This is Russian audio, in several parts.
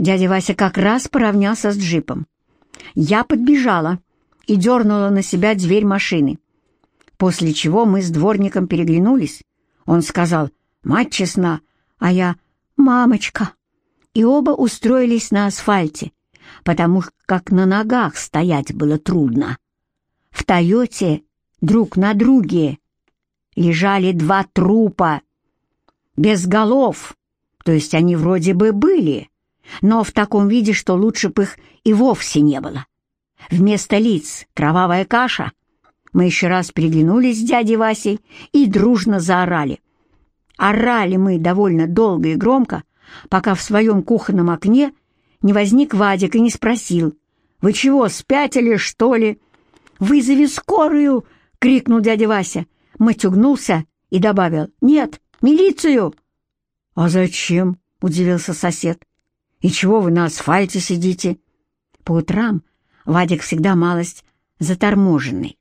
Дядя Вася как раз поравнялся с джипом. Я подбежала и дернула на себя дверь машины. После чего мы с дворником переглянулись. Он сказал «Мать честна», а я «Мамочка». И оба устроились на асфальте, потому как на ногах стоять было трудно. В «Тойоте» друг на друге лежали два трупа, без голов, то есть они вроде бы были, но в таком виде, что лучше бы их и вовсе не было. Вместо лиц кровавая каша. Мы еще раз переглянулись с дядей Васей и дружно заорали. Орали мы довольно долго и громко, пока в своем кухонном окне не возник Вадик и не спросил, «Вы чего, спятили, что ли?» «Вызови скорую!» — крикнул дядя Вася. Матюгнулся и добавил, «Нет, милицию!» «А зачем?» — удивился сосед. «И чего вы на асфальте сидите?» По утрам Вадик всегда малость заторможенный.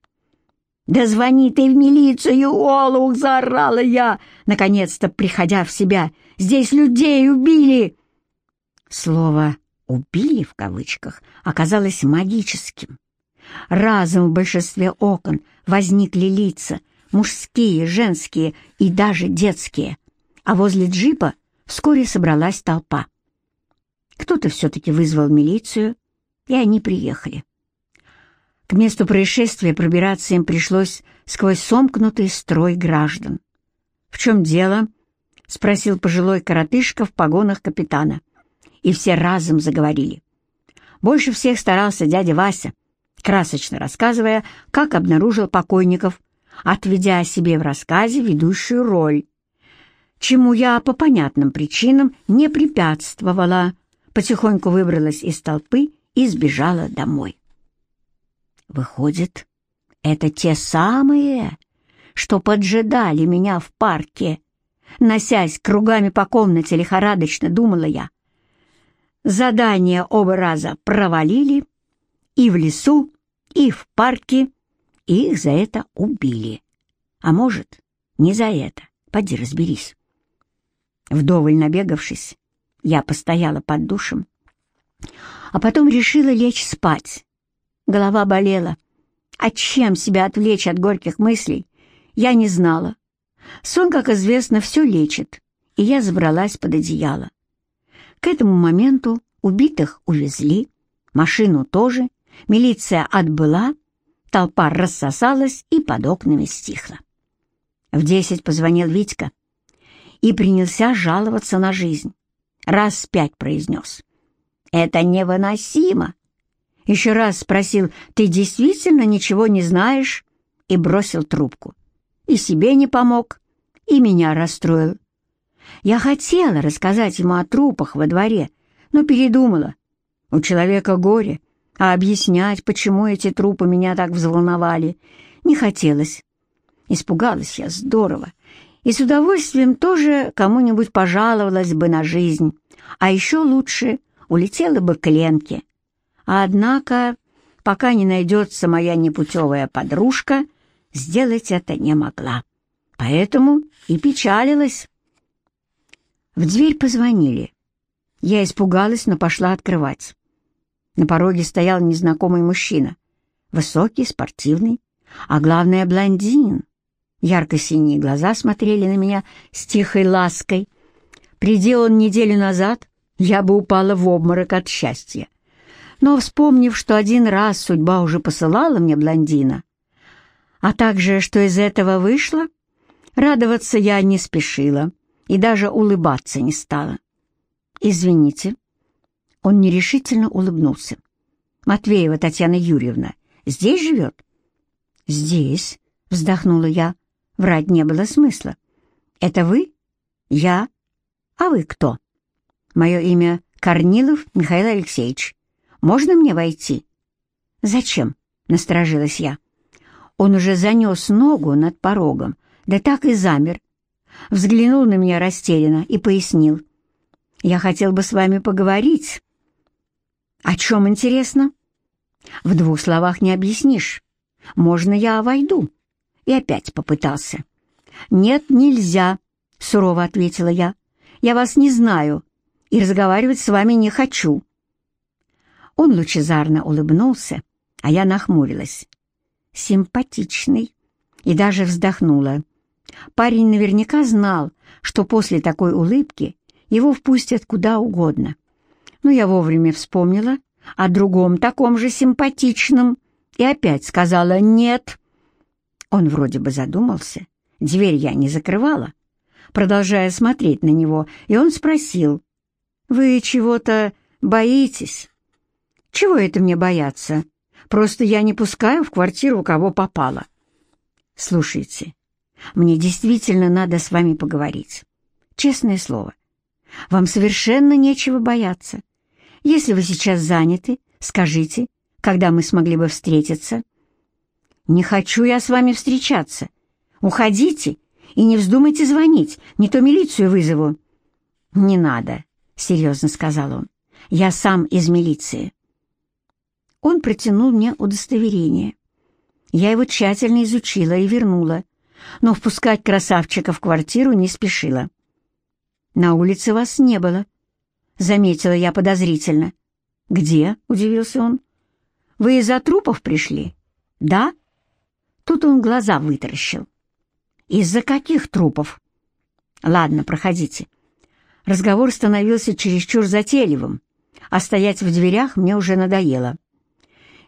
«Да звони ты в милицию, Олух!» — заорала я, наконец-то приходя в себя. «Здесь людей убили!» Слово «убили» в кавычках оказалось магическим. Разом в большинстве окон возникли лица, мужские, женские и даже детские, а возле джипа вскоре собралась толпа. Кто-то все-таки вызвал милицию, и они приехали. К месту происшествия пробираться им пришлось сквозь сомкнутый строй граждан. «В чем дело?» — спросил пожилой коротышка в погонах капитана. И все разом заговорили. Больше всех старался дядя Вася, красочно рассказывая, как обнаружил покойников, отведя себе в рассказе ведущую роль, чему я по понятным причинам не препятствовала, потихоньку выбралась из толпы и сбежала домой. Выходит, это те самые, что поджидали меня в парке, носясь кругами по комнате лихорадочно, думала я. Задание оба раза провалили, и в лесу, и в парке, и их за это убили. А может, не за это. Поди разберись. Вдоволь набегавшись, я постояла под душем, а потом решила лечь спать. Голова болела. А чем себя отвлечь от горьких мыслей, я не знала. Сон, как известно, все лечит, и я забралась под одеяло. К этому моменту убитых увезли, машину тоже, милиция отбыла, толпа рассосалась и под окнами стихла. В десять позвонил Витька и принялся жаловаться на жизнь. Раз пять произнес. «Это невыносимо! Еще раз спросил, «Ты действительно ничего не знаешь?» и бросил трубку. И себе не помог, и меня расстроил. Я хотела рассказать ему о трупах во дворе, но передумала. У человека горе, а объяснять, почему эти трупы меня так взволновали, не хотелось. Испугалась я здорово, и с удовольствием тоже кому-нибудь пожаловалась бы на жизнь, а еще лучше улетела бы к Ленке. Однако, пока не найдется моя непутевая подружка, сделать это не могла. Поэтому и печалилась. В дверь позвонили. Я испугалась, но пошла открывать. На пороге стоял незнакомый мужчина. Высокий, спортивный, а главное — блондин. Ярко-синие глаза смотрели на меня с тихой лаской. Приди он неделю назад, я бы упала в обморок от счастья. Но, вспомнив, что один раз судьба уже посылала мне блондина, а также, что из этого вышло, радоваться я не спешила и даже улыбаться не стала. «Извините». Он нерешительно улыбнулся. «Матвеева Татьяна Юрьевна здесь живет?» «Здесь», — вздохнула я. Врать не было смысла. «Это вы?» «Я». «А вы кто?» «Мое имя Корнилов Михаил Алексеевич. Можно мне войти?» «Зачем?» — насторожилась я. Он уже занес ногу над порогом, да так и замер. Взглянул на меня растерянно и пояснил. «Я хотел бы с вами поговорить». «О чем, интересно?» «В двух словах не объяснишь. Можно я войду?» И опять попытался. «Нет, нельзя», — сурово ответила я. «Я вас не знаю и разговаривать с вами не хочу». Он лучезарно улыбнулся, а я нахмурилась. Симпатичный. И даже вздохнула. Парень наверняка знал, что после такой улыбки его впустят куда угодно. Но я вовремя вспомнила о другом таком же симпатичном и опять сказала «нет». Он вроде бы задумался. Дверь я не закрывала, продолжая смотреть на него, и он спросил «Вы чего-то боитесь?» «Чего это мне бояться? Просто я не пускаю в квартиру, кого попало». «Слушайте, мне действительно надо с вами поговорить. Честное слово. Вам совершенно нечего бояться. Если вы сейчас заняты, скажите, когда мы смогли бы встретиться. Не хочу я с вами встречаться. Уходите и не вздумайте звонить, не то милицию вызову. Не надо, серьезно сказал он. Я сам из милиции. Он протянул мне удостоверение. Я его тщательно изучила и вернула, но впускать красавчика в квартиру не спешила. «На улице вас не было», — заметила я подозрительно. «Где?» — удивился он. «Вы из-за трупов пришли?» «Да?» Тут он глаза вытаращил. «Из-за каких трупов?» «Ладно, проходите». Разговор становился чересчур затейливым, а стоять в дверях мне уже надоело.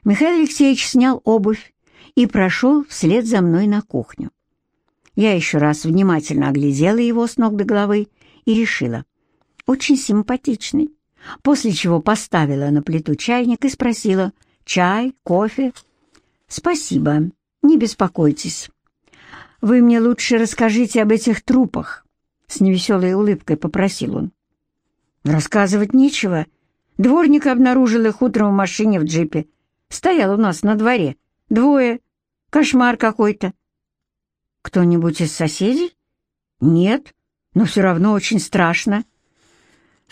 Михаил Алексеевич снял обувь и прошел вслед за мной на кухню. Я еще раз внимательно оглядела его с ног до головы и решила. Очень симпатичный. После чего поставила на плиту чайник и спросила «Чай? Кофе?» «Спасибо, не беспокойтесь. Вы мне лучше расскажите об этих трупах», — с невеселой улыбкой попросил он. «Рассказывать нечего. Дворник обнаружил их утром в машине в джипе. Стоял у нас на дворе. Двое. Кошмар какой-то. Кто-нибудь из соседей? Нет, но все равно очень страшно.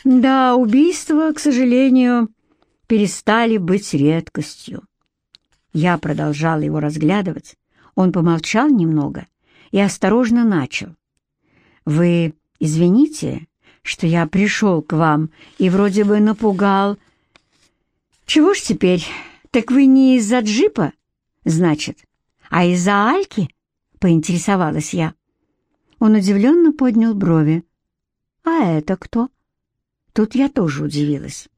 Да, убийства, к сожалению, перестали быть редкостью. Я продолжала его разглядывать. Он помолчал немного и осторожно начал. «Вы извините, что я пришел к вам и вроде бы напугал...» «Чего ж теперь? Так вы не из-за джипа, значит, а из-за Альки?» — поинтересовалась я. Он удивленно поднял брови. «А это кто?» Тут я тоже удивилась.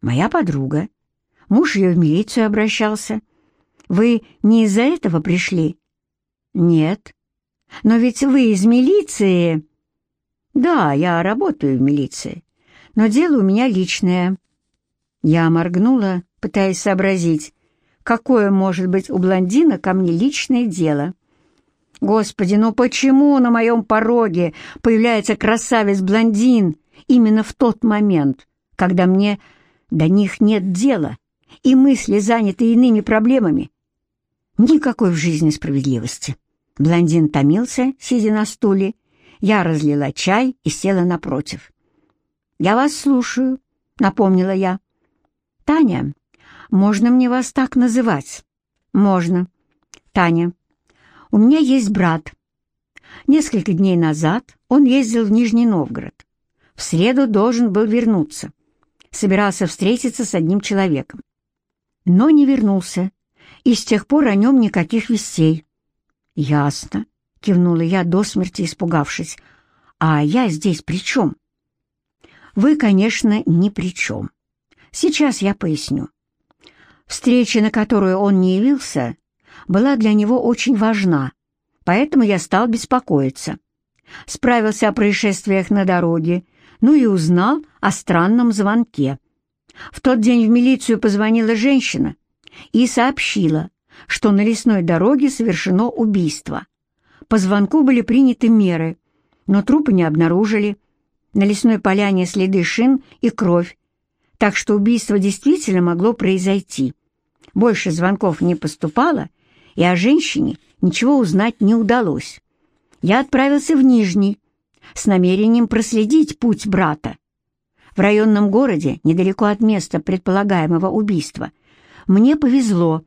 «Моя подруга. Муж ее в милицию обращался. Вы не из-за этого пришли?» «Нет. Но ведь вы из милиции...» «Да, я работаю в милиции, но дело у меня личное». Я моргнула, пытаясь сообразить, какое может быть у блондина ко мне личное дело. Господи, ну почему на моем пороге появляется красавец-блондин именно в тот момент, когда мне до них нет дела и мысли заняты иными проблемами? Никакой в жизни справедливости. Блондин томился, сидя на стуле. Я разлила чай и села напротив. «Я вас слушаю», — напомнила я. «Таня, можно мне вас так называть?» «Можно». «Таня, у меня есть брат. Несколько дней назад он ездил в Нижний Новгород. В среду должен был вернуться. Собирался встретиться с одним человеком. Но не вернулся, и с тех пор о нем никаких вестей. «Ясно», — кивнула я до смерти испугавшись. «А я здесь при чем?» «Вы, конечно, ни при чем. Сейчас я поясню. Встреча, на которую он не явился, была для него очень важна, поэтому я стал беспокоиться. Справился о происшествиях на дороге, ну и узнал о странном звонке. В тот день в милицию позвонила женщина и сообщила, что на лесной дороге совершено убийство. По звонку были приняты меры, но трупы не обнаружили. На лесной поляне следы шин и кровь, так что убийство действительно могло произойти. Больше звонков не поступало, и о женщине ничего узнать не удалось. Я отправился в Нижний с намерением проследить путь брата. В районном городе, недалеко от места предполагаемого убийства, мне повезло.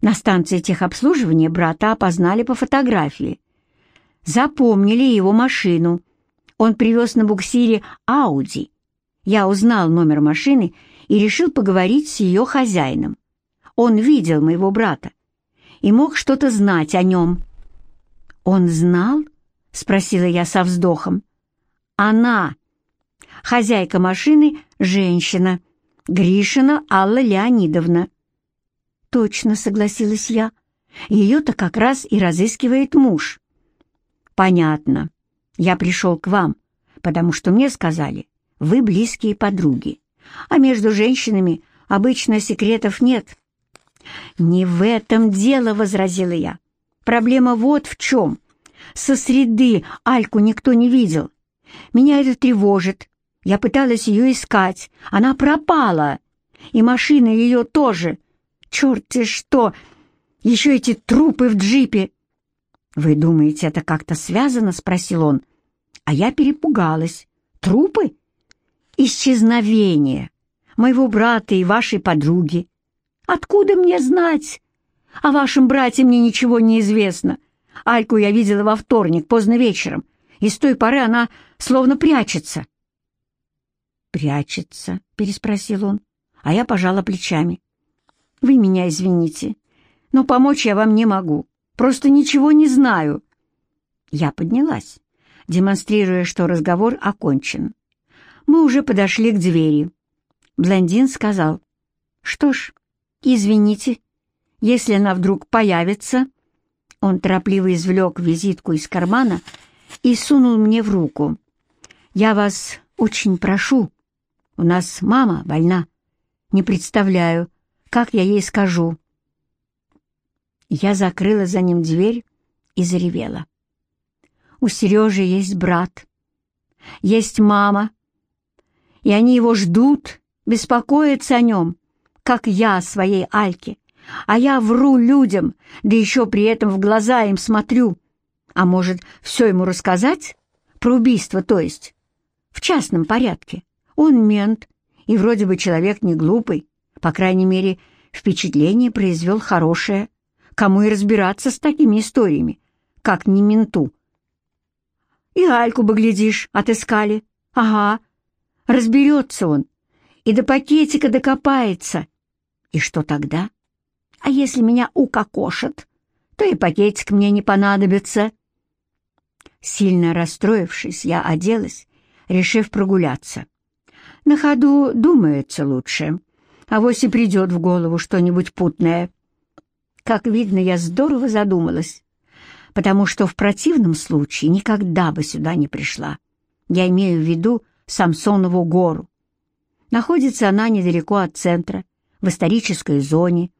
На станции техобслуживания брата опознали по фотографии. Запомнили его машину. Он привез на буксире «Ауди». Я узнал номер машины и решил поговорить с ее хозяином. Он видел моего брата и мог что-то знать о нем. «Он знал?» — спросила я со вздохом. «Она, хозяйка машины, женщина, Гришина Алла Леонидовна». «Точно», — согласилась я. «Ее-то как раз и разыскивает муж». «Понятно. Я пришел к вам, потому что мне сказали, вы близкие подруги, а между женщинами обычно секретов нет». «Не в этом дело», — возразила я. «Проблема вот в чем. Со среды Альку никто не видел. Меня это тревожит. Я пыталась ее искать. Она пропала. И машина ее тоже. Черт-те что! Еще эти трупы в джипе!» «Вы думаете, это как-то связано?» — спросил он. А я перепугалась. «Трупы? Исчезновение моего брата и вашей подруги. Откуда мне знать? О вашем брате мне ничего не известно. Альку я видела во вторник, поздно вечером, и с той поры она словно прячется». «Прячется?» — переспросил он, а я пожала плечами. «Вы меня извините, но помочь я вам не могу. Просто ничего не знаю». Я поднялась, демонстрируя, что разговор окончен. Мы уже подошли к двери. Блондин сказал, «Что ж, извините, если она вдруг появится...» Он торопливо извлек визитку из кармана и сунул мне в руку. «Я вас очень прошу. У нас мама больна. Не представляю, как я ей скажу. Я закрыла за ним дверь и заревела. У Сережи есть брат, есть мама, и они его ждут, беспокоятся о нем, как я о своей Альке. А я вру людям, да еще при этом в глаза им смотрю. А может, все ему рассказать? Про убийство, то есть. В частном порядке. Он мент, и вроде бы человек не глупый. По крайней мере, впечатление произвел хорошее. Кому и разбираться с такими историями, как не менту. И Альку бы, глядишь, отыскали. Ага, разберется он, и до пакетика докопается. И что тогда? А если меня укокошат, то и пакетик мне не понадобится. Сильно расстроившись, я оделась, решив прогуляться. На ходу думается лучше, а вось и придет в голову что-нибудь путное. Как видно, я здорово задумалась, потому что в противном случае никогда бы сюда не пришла. Я имею в виду Самсонову гору. Находится она недалеко от центра, в исторической зоне.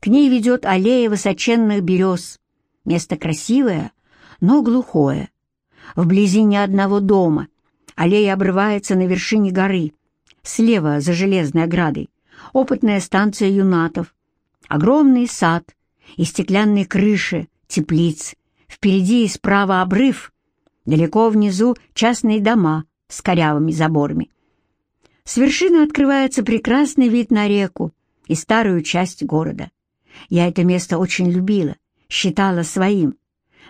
К ней ведет аллея высоченных берез. Место красивое, но глухое. Вблизи ни одного дома. Аллея обрывается на вершине горы. Слева, за железной оградой, опытная станция юнатов. Огромный сад, и стеклянные крыши, теплиц. Впереди и справа обрыв. Далеко внизу частные дома с корявыми заборами. С вершины открывается прекрасный вид на реку и старую часть города. Я это место очень любила, считала своим.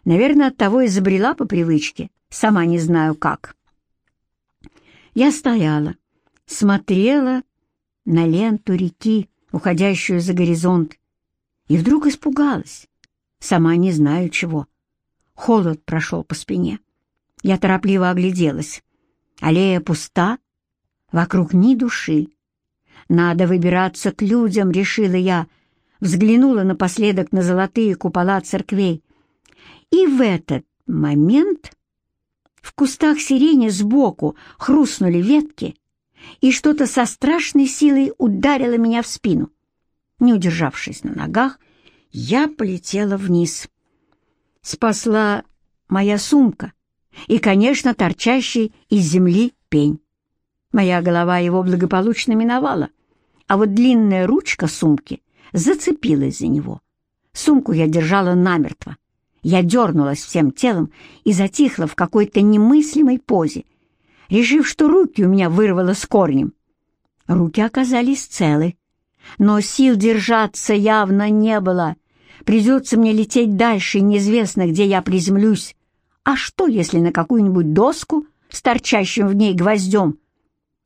Наверное, оттого и забрела по привычке, сама не знаю как. Я стояла, смотрела на ленту реки, уходящую за горизонт, и вдруг испугалась. Сама не знаю чего. Холод прошел по спине. Я торопливо огляделась. Аллея пуста, вокруг ни души. Надо выбираться к людям, решила я. Взглянула напоследок на золотые купола церквей. И в этот момент в кустах сирени сбоку хрустнули ветки, и что-то со страшной силой ударило меня в спину. Не удержавшись на ногах, я полетела вниз. Спасла моя сумка и, конечно, торчащий из земли пень. Моя голова его благополучно миновала, а вот длинная ручка сумки зацепилась за него. Сумку я держала намертво. Я дернулась всем телом и затихла в какой-то немыслимой позе, решив, что руки у меня вырвало с корнем. Руки оказались целы но сил держаться явно не было. Придется мне лететь дальше, неизвестно, где я приземлюсь. А что, если на какую-нибудь доску с торчащим в ней гвоздем?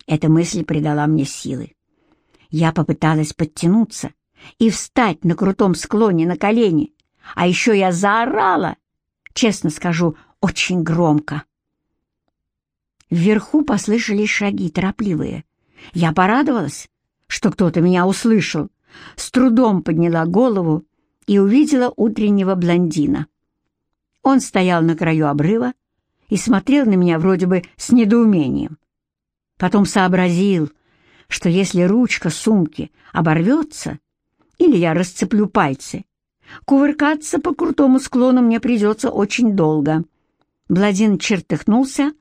Эта мысль придала мне силы. Я попыталась подтянуться и встать на крутом склоне на колени, а еще я заорала, честно скажу, очень громко. Вверху послышались шаги, торопливые. Я порадовалась, что кто-то меня услышал, с трудом подняла голову и увидела утреннего блондина. Он стоял на краю обрыва и смотрел на меня вроде бы с недоумением. Потом сообразил, что если ручка сумки оборвется, или я расцеплю пальцы, кувыркаться по крутому склону мне придется очень долго. Бладин чертыхнулся,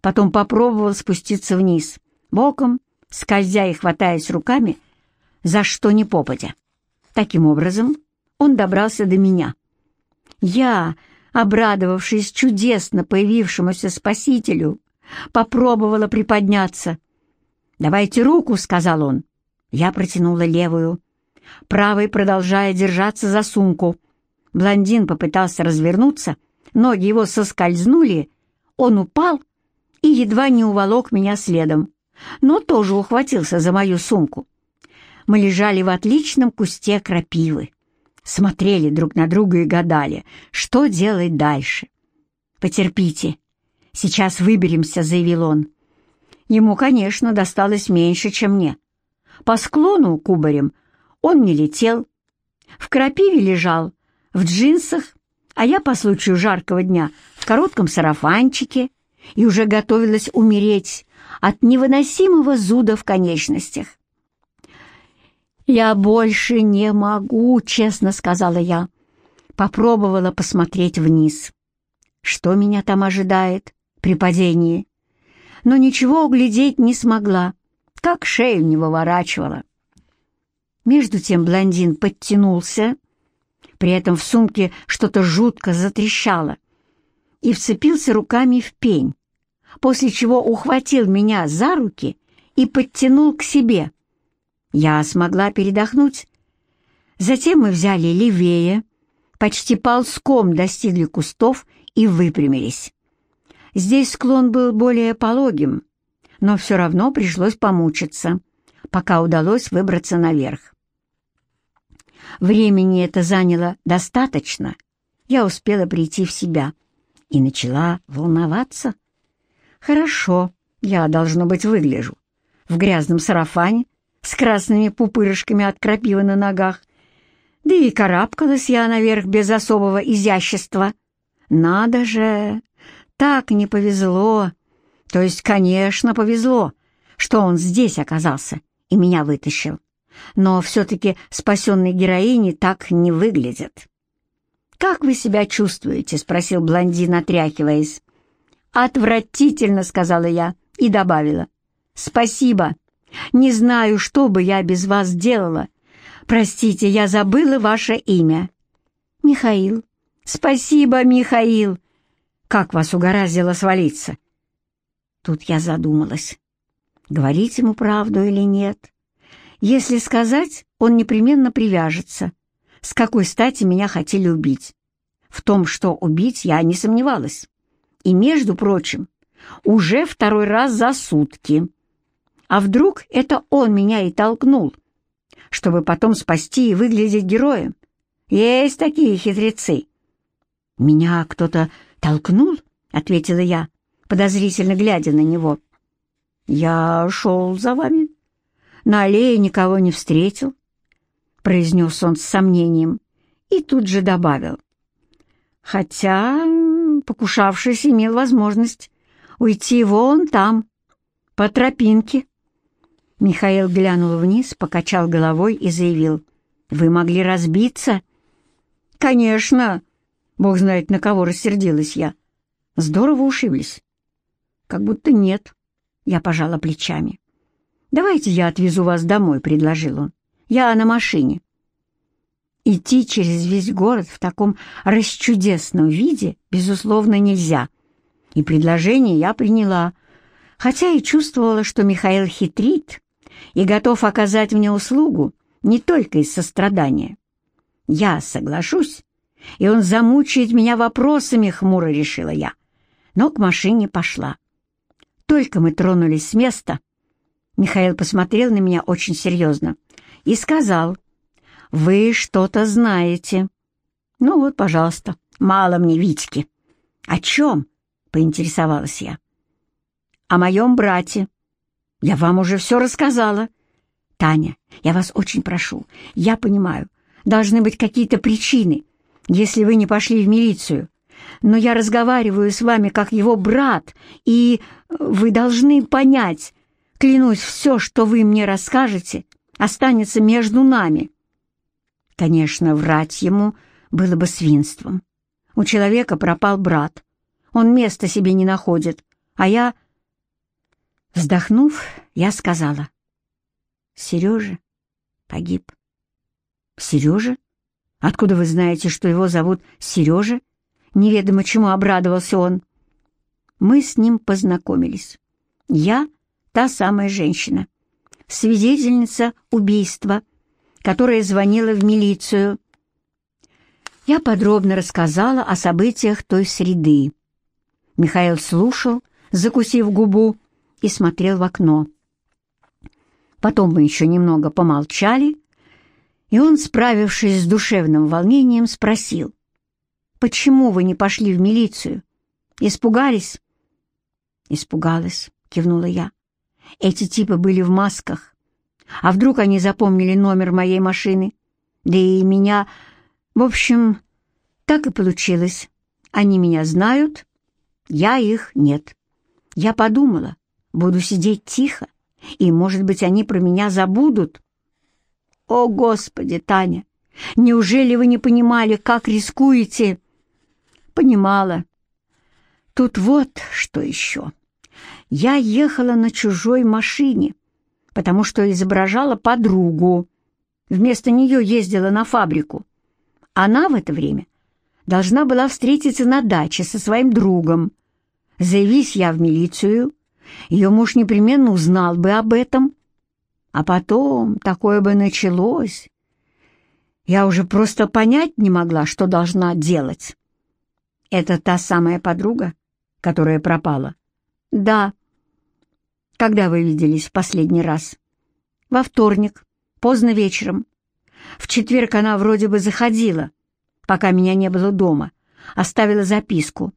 потом попробовал спуститься вниз, боком, скользя и хватаясь руками, за что ни попадя. Таким образом, он добрался до меня. Я, обрадовавшись чудесно появившемуся спасителю, попробовала приподняться. «Давайте руку», — сказал он. Я протянула левую, правой продолжая держаться за сумку. Блондин попытался развернуться, ноги его соскользнули, он упал и едва не уволок меня следом, но тоже ухватился за мою сумку. Мы лежали в отличном кусте крапивы смотрели друг на друга и гадали, что делать дальше. «Потерпите, сейчас выберемся», — заявил он. Ему, конечно, досталось меньше, чем мне. По склону кубарем он не летел, в крапиве лежал, в джинсах, а я по случаю жаркого дня в коротком сарафанчике и уже готовилась умереть от невыносимого зуда в конечностях. «Я больше не могу», — честно сказала я. Попробовала посмотреть вниз. Что меня там ожидает при падении? Но ничего углядеть не смогла, как шею не выворачивала. Между тем блондин подтянулся, при этом в сумке что-то жутко затрещало, и вцепился руками в пень, после чего ухватил меня за руки и подтянул к себе. Я смогла передохнуть. Затем мы взяли левее, почти ползком достигли кустов и выпрямились. Здесь склон был более пологим, но все равно пришлось помучиться, пока удалось выбраться наверх. Времени это заняло достаточно. Я успела прийти в себя и начала волноваться. Хорошо, я, должно быть, выгляжу. В грязном сарафане, с красными пупырышками от крапивы на ногах. Да и карабкалась я наверх без особого изящества. Надо же, так не повезло. То есть, конечно, повезло, что он здесь оказался и меня вытащил. Но все-таки спасенной героини так не выглядят. «Как вы себя чувствуете?» — спросил блондин, отряхиваясь. «Отвратительно», — сказала я и добавила. «Спасибо». Не знаю, что бы я без вас делала. Простите, я забыла ваше имя. Михаил. Спасибо, Михаил. Как вас угораздило свалиться? Тут я задумалась. Говорить ему правду или нет? Если сказать, он непременно привяжется. С какой стати меня хотели убить? В том, что убить, я не сомневалась. И, между прочим, уже второй раз за сутки. А вдруг это он меня и толкнул, чтобы потом спасти и выглядеть героем? Есть такие хитрецы. «Меня кто-то толкнул?» — ответила я, подозрительно глядя на него. «Я шел за вами. На аллее никого не встретил», — произнес он с сомнением и тут же добавил. «Хотя покушавшись имел возможность уйти вон там, по тропинке». Михаил глянул вниз, покачал головой и заявил. «Вы могли разбиться?» «Конечно!» Бог знает, на кого рассердилась я. «Здорово ушиблись?» «Как будто нет». Я пожала плечами. «Давайте я отвезу вас домой», — предложил он. «Я на машине». Идти через весь город в таком расчудесном виде, безусловно, нельзя. И предложение я приняла, хотя и чувствовала, что Михаил хитрит и готов оказать мне услугу не только из сострадания. Я соглашусь, и он замучает меня вопросами, хмуро решила я, но к машине пошла. Только мы тронулись с места, Михаил посмотрел на меня очень серьезно и сказал, «Вы что-то знаете». «Ну вот, пожалуйста, мало мне Витьки». «О чем?» — поинтересовалась я. «О моем брате. Я вам уже все рассказала». «Таня, я вас очень прошу, я понимаю, должны быть какие-то причины, если вы не пошли в милицию. Но я разговариваю с вами как его брат, и вы должны понять, клянусь, все, что вы мне расскажете, останется между нами». Конечно, врать ему было бы свинством. У человека пропал брат. Он места себе не находит, а я... Вздохнув, я сказала. Сережа погиб. Сережа? Откуда вы знаете, что его зовут Сережа? Неведомо чему обрадовался он. Мы с ним познакомились. Я — та самая женщина, свидетельница убийства, которая звонила в милицию. Я подробно рассказала о событиях той среды. Михаил слушал, закусив губу, и смотрел в окно. Потом мы еще немного помолчали, и он, справившись с душевным волнением, спросил, «Почему вы не пошли в милицию? Испугались?» «Испугалась», — кивнула я. «Эти типы были в масках. А вдруг они запомнили номер моей машины? Да и меня... В общем, так и получилось. Они меня знают, я их нет. Я подумала, буду сидеть тихо, и, может быть, они про меня забудут. О, Господи, Таня, неужели вы не понимали, как рискуете? Понимала. Тут вот что еще. Я ехала на чужой машине, потому что изображала подругу. Вместо нее ездила на фабрику. Она в это время должна была встретиться на даче со своим другом. Заявись я в милицию, ее муж непременно узнал бы об этом. А потом такое бы началось. Я уже просто понять не могла, что должна делать. Это та самая подруга, которая пропала? Да. Когда вы виделись в последний раз? Во вторник, поздно вечером. В четверг она вроде бы заходила, пока меня не было дома, оставила записку,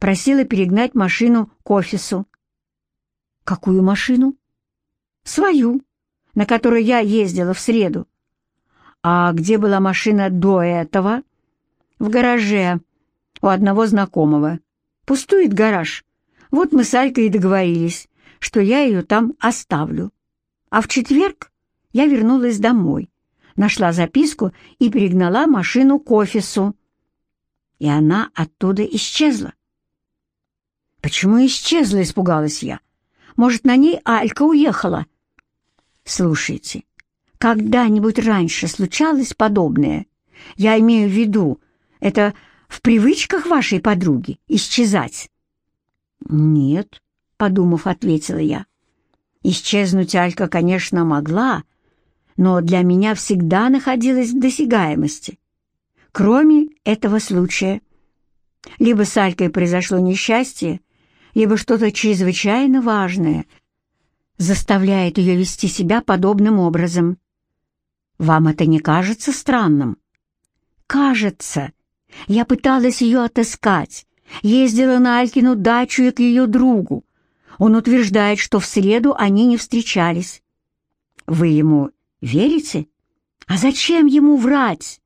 просила перегнать машину к офису. «Какую машину?» «Свою, на которой я ездила в среду». «А где была машина до этого?» «В гараже, у одного знакомого. Пустует гараж. Вот мы с Алькой и договорились, что я ее там оставлю. А в четверг я вернулась домой, нашла записку и перегнала машину к офису. И она оттуда исчезла. «Почему исчезла?» — испугалась я. Может, на ней Алька уехала?» «Слушайте, когда-нибудь раньше случалось подобное? Я имею в виду, это в привычках вашей подруги исчезать?» «Нет», — подумав, ответила я. «Исчезнуть Алька, конечно, могла, но для меня всегда находилась в досягаемости. Кроме этого случая. Либо с Алькой произошло несчастье, либо что-то чрезвычайно важное заставляет ее вести себя подобным образом. Вам это не кажется странным? Кажется. Я пыталась ее отыскать, ездила на Алькину дачу и к ее другу. Он утверждает, что в среду они не встречались. Вы ему верите? А зачем ему врать?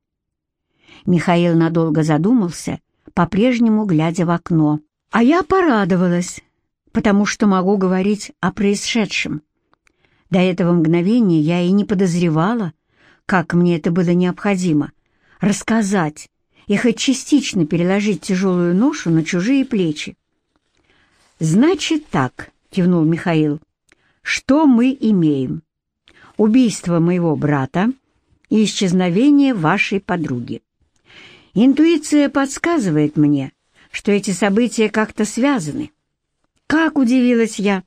Михаил надолго задумался, по-прежнему глядя в окно. А я порадовалась, потому что могу говорить о происшедшем. До этого мгновения я и не подозревала, как мне это было необходимо, рассказать и хоть частично переложить тяжелую ношу на чужие плечи. «Значит так», — кивнул Михаил, — «что мы имеем? Убийство моего брата и исчезновение вашей подруги. Интуиция подсказывает мне, что эти события как-то связаны. Как удивилась я!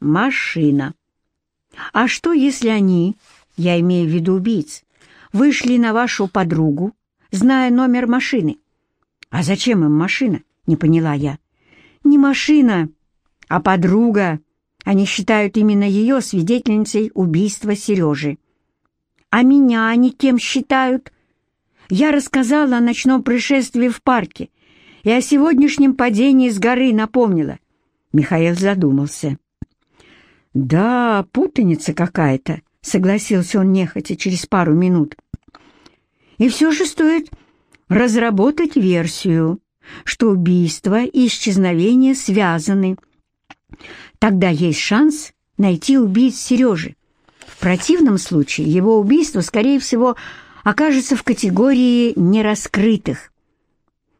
Машина. А что, если они, я имею в виду убийц, вышли на вашу подругу, зная номер машины? А зачем им машина? Не поняла я. Не машина, а подруга, Они считают именно ее свидетельницей убийства Сережи. А меня они кем считают? Я рассказала о ночном происшествии в парке и о сегодняшнем падении с горы напомнила. Михаил задумался. «Да, путаница какая-то», — согласился он нехотя через пару минут. «И все же стоит разработать версию, что убийство и исчезновение связаны. Тогда есть шанс найти убийц Сережи. В противном случае его убийство, скорее всего, окажется в категории нераскрытых.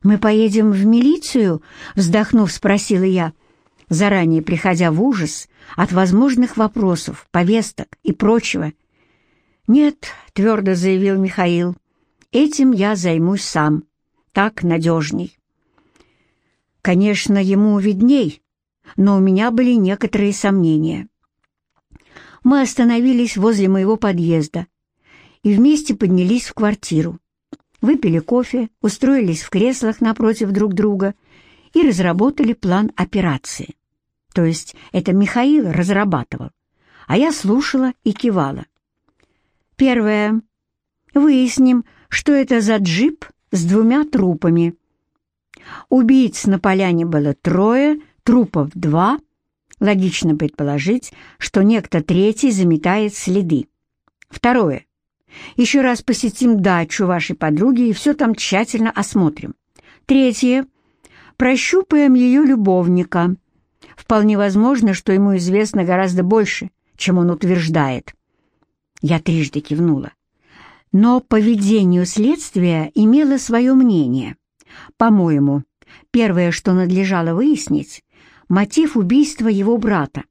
«Мы поедем в милицию?» — вздохнув, спросила я, заранее приходя в ужас от возможных вопросов, повесток и прочего. «Нет», — твердо заявил Михаил, — «этим я займусь сам. Так надежней». Конечно, ему видней, но у меня были некоторые сомнения. Мы остановились возле моего подъезда и вместе поднялись в квартиру. Выпили кофе, устроились в креслах напротив друг друга и разработали план операции. То есть это Михаил разрабатывал, а я слушала и кивала. Первое. Выясним, что это за джип с двумя трупами. Убийц на поляне было трое, трупов два. Логично предположить, что некто третий заметает следы. Второе. Еще раз посетим дачу вашей подруги и все там тщательно осмотрим. Третье. Прощупаем ее любовника. Вполне возможно, что ему известно гораздо больше, чем он утверждает. Я трижды кивнула. Но поведению следствия имело свое мнение. По-моему, первое, что надлежало выяснить, мотив убийства его брата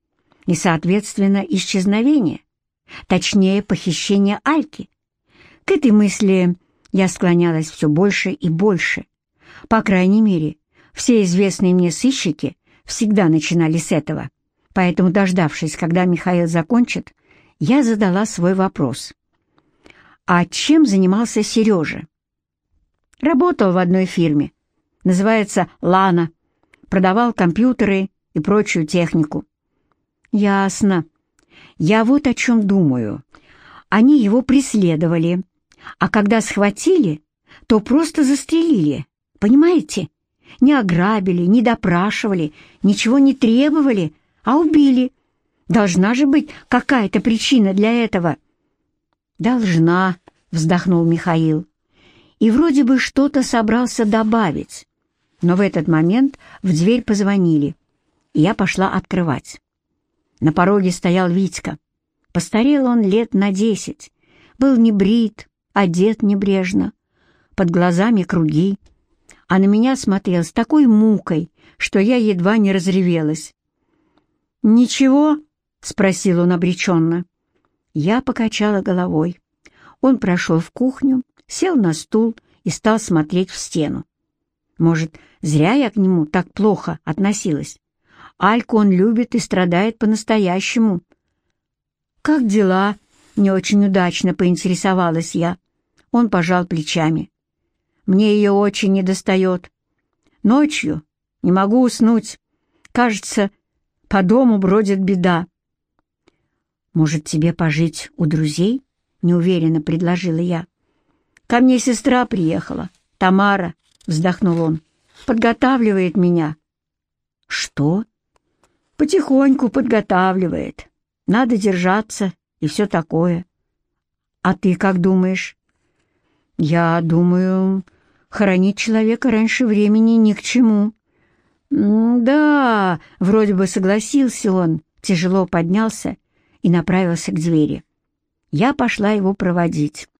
и, соответственно, исчезновения, точнее, похищение Альки. К этой мысли я склонялась все больше и больше. По крайней мере, все известные мне сыщики всегда начинали с этого. Поэтому, дождавшись, когда Михаил закончит, я задала свой вопрос. «А чем занимался Сережа?» Работал в одной фирме. Называется «Лана». Продавал компьютеры и прочую технику. Ясно. Я вот о чем думаю. Они его преследовали, а когда схватили, то просто застрелили. Понимаете? Не ограбили, не допрашивали, ничего не требовали, а убили. Должна же быть какая-то причина для этого. «Должна», — вздохнул Михаил и вроде бы что-то собрался добавить. Но в этот момент в дверь позвонили, и я пошла открывать. На пороге стоял Витька. Постарел он лет на десять, был не брит, одет небрежно, под глазами круги, а на меня смотрел с такой мукой, что я едва не разревелась. «Ничего?» — спросил он обреченно. Я покачала головой. Он прошел в кухню, сел на стул и стал смотреть в стену. Может, зря я к нему так плохо относилась. Альку он любит и страдает по-настоящему. «Как дела?» — не очень удачно поинтересовалась я. Он пожал плечами. «Мне ее очень недостает. Ночью не могу уснуть. Кажется, по дому бродит беда». «Может, тебе пожить у друзей?» — неуверенно предложила я. Ко мне сестра приехала, Тамара, вздохнул он, подготавливает меня. Что? Потихоньку подготавливает. Надо держаться и все такое. А ты как думаешь? Я думаю, хоронить человека раньше времени ни к чему. «Да», — вроде бы согласился он, тяжело поднялся и направился к двери. Я пошла его проводить.